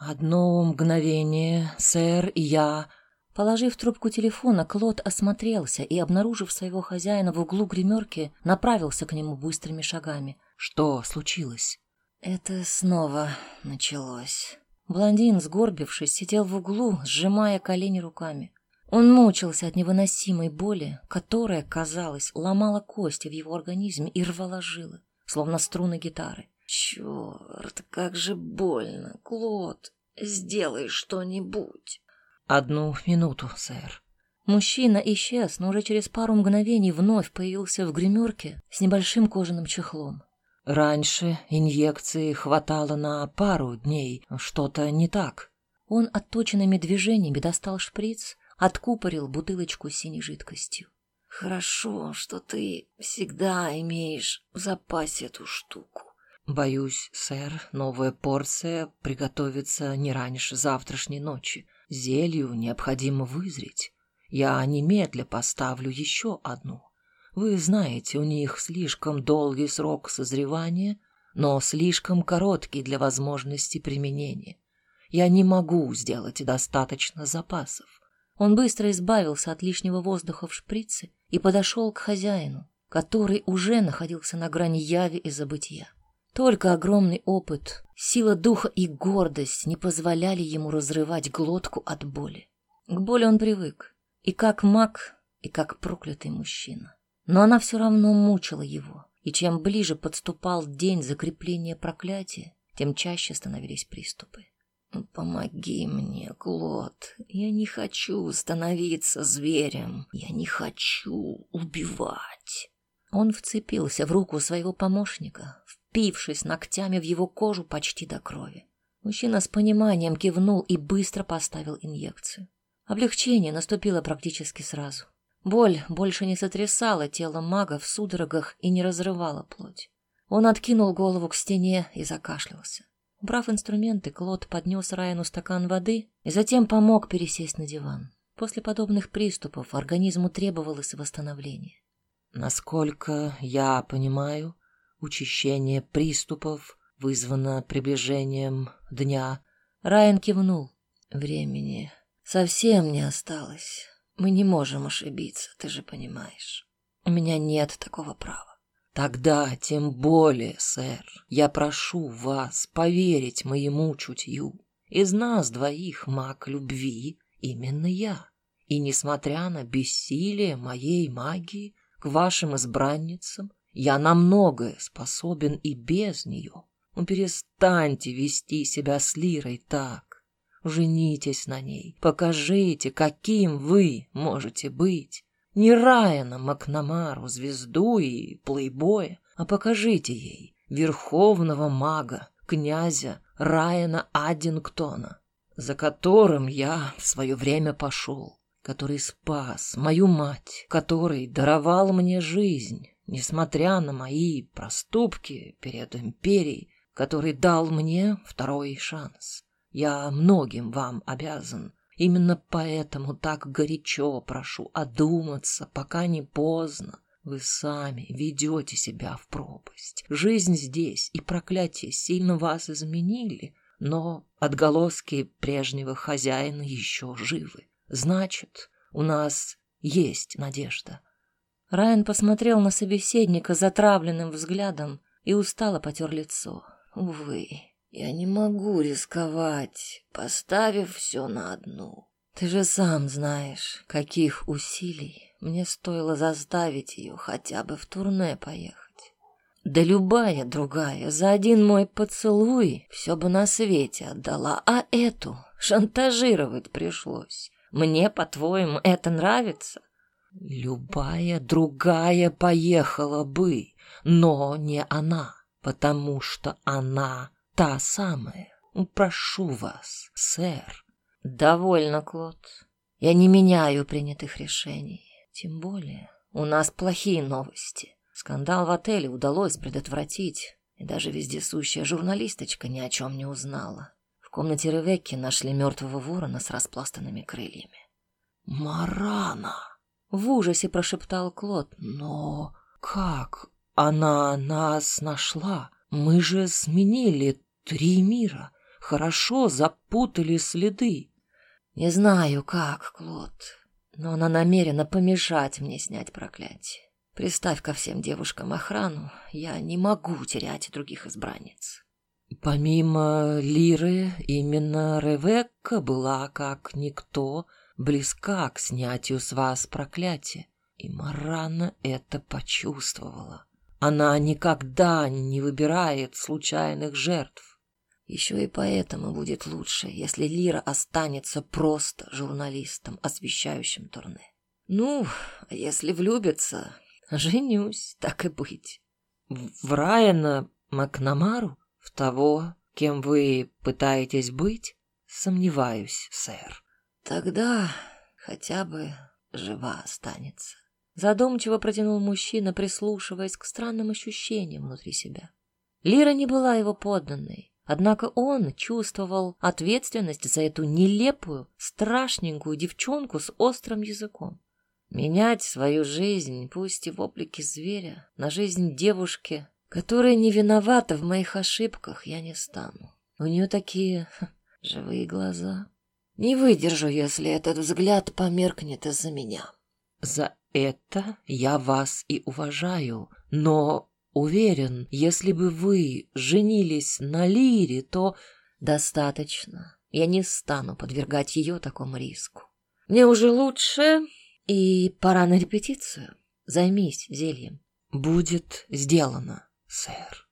Одно мгновение, сэр, я... Положив трубку телефона, Клод осмотрелся и, обнаружив своего хозяина в углу гримерки, направился к нему быстрыми шагами. Что случилось? Это снова началось. Блондин, сгорбившись, сидел в углу, сжимая колени руками. Он мучился от невыносимой боли, которая, казалось, ломала кости в его организме и рвала жилы, словно струны гитары. «Черт, как же больно! Клод, сделай что-нибудь!» «Одну минуту, сэр». Мужчина исчез, но уже через пару мгновений вновь появился в гримерке с небольшим кожаным чехлом. Раньше инъекции хватало на пару дней. Что-то не так. Он отточенными движениями достал шприц, откупорил бутылочку с синей жидкостью. Хорошо, что ты всегда имеешь в запасе эту штуку. Боюсь, сэр, новая порция приготовится не раньше завтрашней ночи. Зелью необходимо вызреть. Я немедля поставлю еще одну. Вы знаете, у них слишком долгий срок созревания, но слишком короткий для возможности применения. Я не могу сделать достаточно запасов. Он быстро избавился от лишнего воздуха в шприце и подошел к хозяину, который уже находился на грани яви и забытия. Только огромный опыт, сила духа и гордость не позволяли ему разрывать глотку от боли. К боли он привык, и как маг, и как проклятый мужчина. Но она все равно мучила его, и чем ближе подступал день закрепления проклятия, тем чаще становились приступы. «Ну, «Помоги мне, Клод. Я не хочу становиться зверем. Я не хочу убивать». Он вцепился в руку своего помощника, впившись ногтями в его кожу почти до крови. Мужчина с пониманием кивнул и быстро поставил инъекцию. Облегчение наступило практически сразу. Боль больше не сотрясала тело мага в судорогах и не разрывала плоть. Он откинул голову к стене и закашлялся. Убрав инструменты, Клод поднес Райану стакан воды и затем помог пересесть на диван. После подобных приступов организму требовалось восстановление. Насколько я понимаю, учащение приступов вызвано приближением дня. Райан кивнул. Времени совсем не осталось. Мы не можем ошибиться, ты же понимаешь. У меня нет такого права. Тогда тем более, сэр, я прошу вас поверить моему чутью. Из нас двоих маг любви именно я. И несмотря на бессилие моей магии к вашим избранницам, я на многое способен и без нее. Ну, перестаньте вести себя с Лирой так. Женитесь на ней, покажите, каким вы можете быть. Не Райана Макнамару, звезду и плейбоя, а покажите ей верховного мага, князя Райана Аддингтона, за которым я в свое время пошел, который спас мою мать, который даровал мне жизнь, несмотря на мои проступки перед империей, который дал мне второй шанс. Я многим вам обязан. Именно поэтому так горячо прошу одуматься, пока не поздно. Вы сами ведете себя в пропасть. Жизнь здесь и проклятие сильно вас изменили, но отголоски прежнего хозяина еще живы. Значит, у нас есть надежда. Райан посмотрел на собеседника затравленным взглядом и устало потер лицо. Увы. Я не могу рисковать, поставив все на одну. Ты же сам знаешь, каких усилий мне стоило заставить ее хотя бы в турне поехать. Да любая другая за один мой поцелуй все бы на свете отдала, а эту шантажировать пришлось. Мне, по-твоему, это нравится? Любая другая поехала бы, но не она, потому что она та самая. Прошу вас, сэр. Довольно, Клод. Я не меняю принятых решений. Тем более, у нас плохие новости. Скандал в отеле удалось предотвратить, и даже вездесущая журналисточка ни о чем не узнала. В комнате Ревекки нашли мертвого ворона с распластанными крыльями. «Марана!» — в ужасе прошептал Клод. «Но как она нас нашла?» Мы же сменили три мира. хорошо запутали следы. Не знаю как, Клод, но она намерена помешать мне снять проклятие. Приставь ко всем девушкам охрану, я не могу терять других избранниц. Помимо Лиры, именно Ревекка была, как никто, близка к снятию с вас проклятия. И Марана это почувствовала. Она никогда не выбирает случайных жертв. Еще и поэтому будет лучше, если Лира останется просто журналистом, освещающим турне. Ну, а если влюбится, женюсь, так и быть. В Райана Макнамару? В того, кем вы пытаетесь быть? Сомневаюсь, сэр. Тогда хотя бы жива останется. Задумчиво протянул мужчина, прислушиваясь к странным ощущениям внутри себя. Лира не была его подданной, однако он чувствовал ответственность за эту нелепую, страшненькую девчонку с острым языком. Менять свою жизнь, пусть и в облике зверя, на жизнь девушки, которая не виновата в моих ошибках, я не стану. У нее такие ха, живые глаза. Не выдержу, если этот взгляд померкнет из-за меня. За это я вас и уважаю, но уверен, если бы вы женились на Лире, то достаточно. Я не стану подвергать ее такому риску. Мне уже лучше, и пора на репетицию. Займись зельем. Будет сделано, сэр.